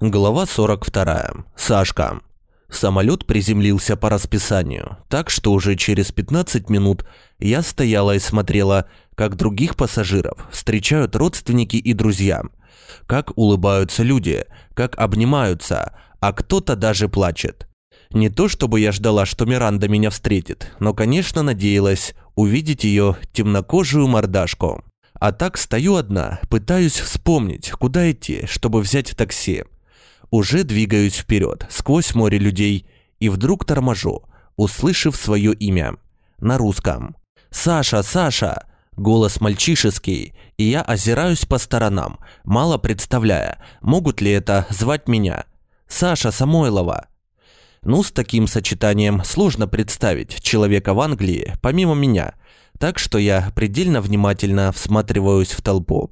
Глава 42. Сашка. Самолет приземлился по расписанию, так что уже через 15 минут я стояла и смотрела, как других пассажиров встречают родственники и друзья, как улыбаются люди, как обнимаются, а кто-то даже плачет. Не то чтобы я ждала, что Миранда меня встретит, но, конечно, надеялась увидеть ее темнокожую мордашку. А так стою одна, пытаюсь вспомнить, куда идти, чтобы взять такси. Уже двигаюсь вперед, сквозь море людей, и вдруг торможу, услышав свое имя. На русском. «Саша, Саша!» Голос мальчишеский, и я озираюсь по сторонам, мало представляя, могут ли это звать меня. «Саша Самойлова!» Ну, с таким сочетанием сложно представить человека в Англии, помимо меня, так что я предельно внимательно всматриваюсь в толпу.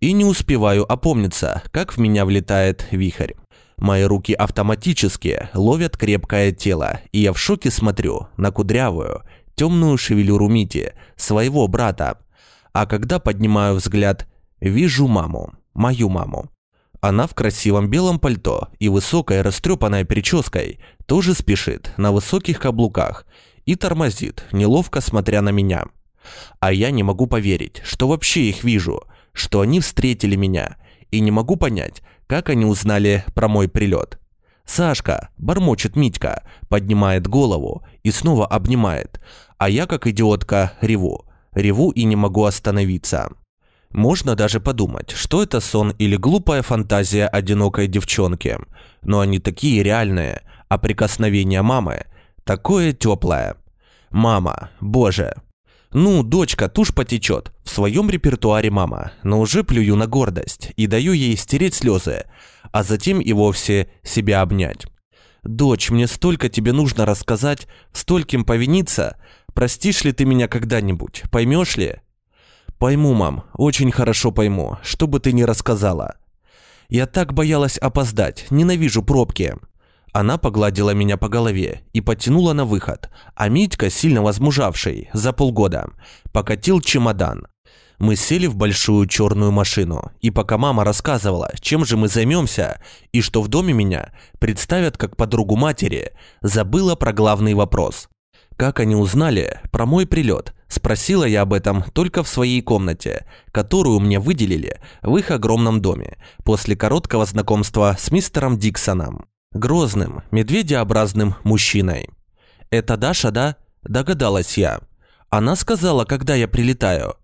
И не успеваю опомниться, как в меня влетает вихрь. Мои руки автоматически ловят крепкое тело, и я в шоке смотрю на кудрявую, темную шевелюру Мити, своего брата. А когда поднимаю взгляд, вижу маму, мою маму. Она в красивом белом пальто и высокой растрепанной прической тоже спешит на высоких каблуках и тормозит, неловко смотря на меня. А я не могу поверить, что вообще их вижу, что они встретили меня, и не могу понять, как они узнали про мой прилет. «Сашка!» – бормочет Митька, поднимает голову и снова обнимает, а я, как идиотка, реву. Реву и не могу остановиться. Можно даже подумать, что это сон или глупая фантазия одинокой девчонки. Но они такие реальные, а прикосновение мамы такое теплое. Мама, боже, ну, дочка, тушь потечет. В своем репертуаре мама, но уже плюю на гордость и даю ей стереть слезы, а затем и вовсе себя обнять. Дочь, мне столько тебе нужно рассказать, стольким повиниться. Простишь ли ты меня когда-нибудь? Поймешь ли? Пойму, мам, очень хорошо пойму, что бы ты ни рассказала. Я так боялась опоздать, ненавижу пробки. Она погладила меня по голове и потянула на выход, а Митька, сильно возмужавший, за полгода, покатил чемодан. Мы сели в большую черную машину, и пока мама рассказывала, чем же мы займемся, и что в доме меня представят как подругу матери, забыла про главный вопрос. Как они узнали про мой прилет, спросила я об этом только в своей комнате, которую мне выделили в их огромном доме, после короткого знакомства с мистером Диксоном. Грозным, медведеобразным мужчиной. «Это Даша, да?» – догадалась я. Она сказала, когда я прилетаю.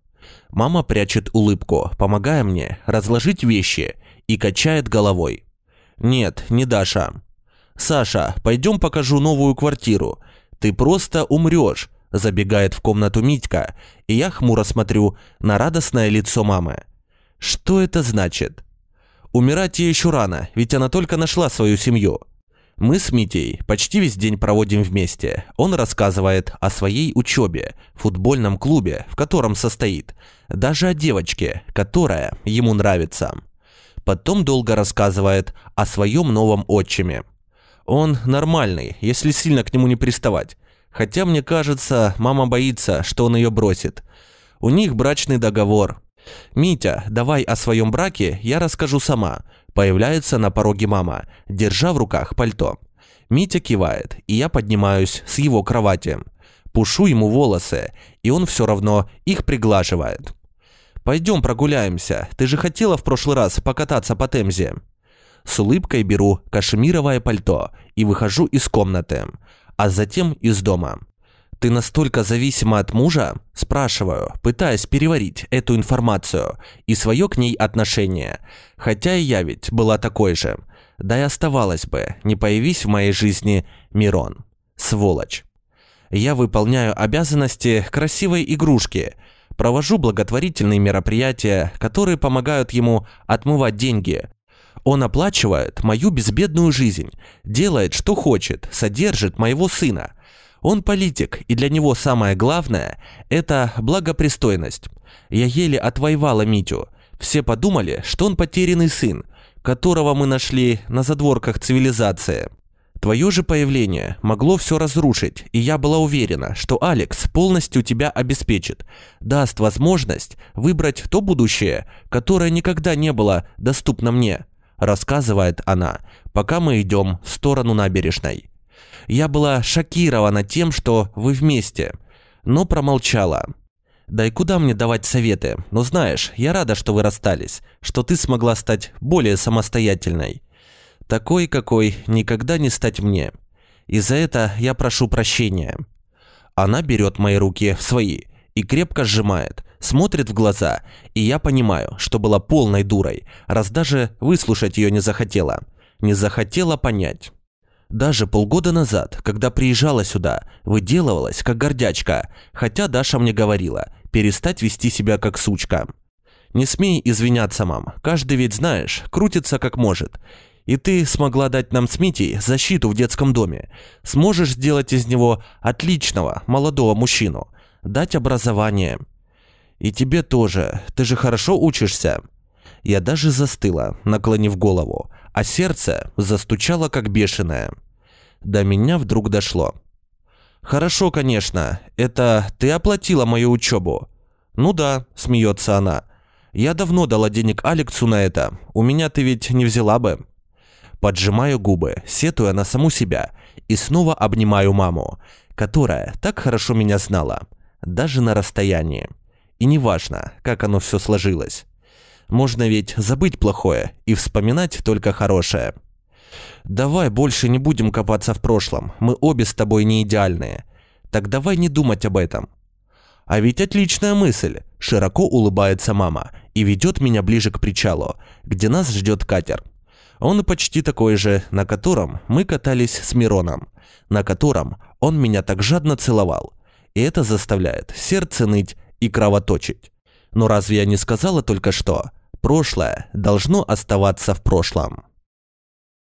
Мама прячет улыбку, помогая мне разложить вещи и качает головой. «Нет, не Даша». «Саша, пойдем покажу новую квартиру. Ты просто умрешь», – забегает в комнату Митька, и я хмуро смотрю на радостное лицо мамы. «Что это значит?» Умирать ей еще рано, ведь она только нашла свою семью. Мы с Митей почти весь день проводим вместе. Он рассказывает о своей учебе, футбольном клубе, в котором состоит, даже о девочке, которая ему нравится. Потом долго рассказывает о своем новом отчиме. Он нормальный, если сильно к нему не приставать. Хотя, мне кажется, мама боится, что он ее бросит. У них брачный договор, «Митя, давай о своем браке я расскажу сама», появляется на пороге мама, держа в руках пальто. Митя кивает, и я поднимаюсь с его кровати. Пушу ему волосы, и он все равно их приглаживает. «Пойдем прогуляемся, ты же хотела в прошлый раз покататься по Темзе». С улыбкой беру кашемировое пальто и выхожу из комнаты, а затем из дома. «Ты настолько зависима от мужа?» – спрашиваю, пытаясь переварить эту информацию и свое к ней отношение. Хотя и я ведь была такой же. Да и оставалось бы, не появись в моей жизни Мирон. Сволочь. Я выполняю обязанности красивой игрушки, провожу благотворительные мероприятия, которые помогают ему отмывать деньги, он оплачивает мою безбедную жизнь, делает, что хочет, содержит моего сына. Он политик, и для него самое главное – это благопристойность. Я еле отвоевала Митю. Все подумали, что он потерянный сын, которого мы нашли на задворках цивилизации. Твое же появление могло все разрушить, и я была уверена, что Алекс полностью тебя обеспечит, даст возможность выбрать то будущее, которое никогда не было доступно мне. рассказывает она, пока мы идем в сторону набережной. Я была шокирована тем, что вы вместе, но промолчала. Да и куда мне давать советы? Но знаешь, я рада, что вы расстались, что ты смогла стать более самостоятельной. Такой, какой никогда не стать мне. И за это я прошу прощения. Она берет мои руки в свои и крепко сжимает, смотрит в глаза, и я понимаю, что была полной дурой, раз даже выслушать ее не захотела. Не захотела понять. Даже полгода назад, когда приезжала сюда, выделывалась как гордячка, хотя Даша мне говорила, перестать вести себя как сучка. Не смей извиняться, мам, каждый ведь, знаешь, крутится как может. И ты смогла дать нам с Митей защиту в детском доме. Сможешь сделать из него отличного, молодого мужчину. Дать образование. И тебе тоже. Ты же хорошо учишься. Я даже застыла, наклонив голову, а сердце застучало как бешеное. До меня вдруг дошло. «Хорошо, конечно. Это ты оплатила мою учебу?» «Ну да», – смеется она. «Я давно дала денег Алексу на это. У меня ты ведь не взяла бы». Поджимаю губы, сетуя на саму себя, и снова обнимаю маму, которая так хорошо меня знала, даже на расстоянии. И неважно, как оно все сложилось. Можно ведь забыть плохое и вспоминать только хорошее. Давай больше не будем копаться в прошлом, мы обе с тобой не идеальные. Так давай не думать об этом. А ведь отличная мысль, широко улыбается мама и ведет меня ближе к причалу, где нас ждет катер. Он почти такой же, на котором мы катались с Мироном, на котором он меня так жадно целовал. И это заставляет сердце ныть и кровоточить. Но разве я не сказала только что? Прошлое должно оставаться в прошлом.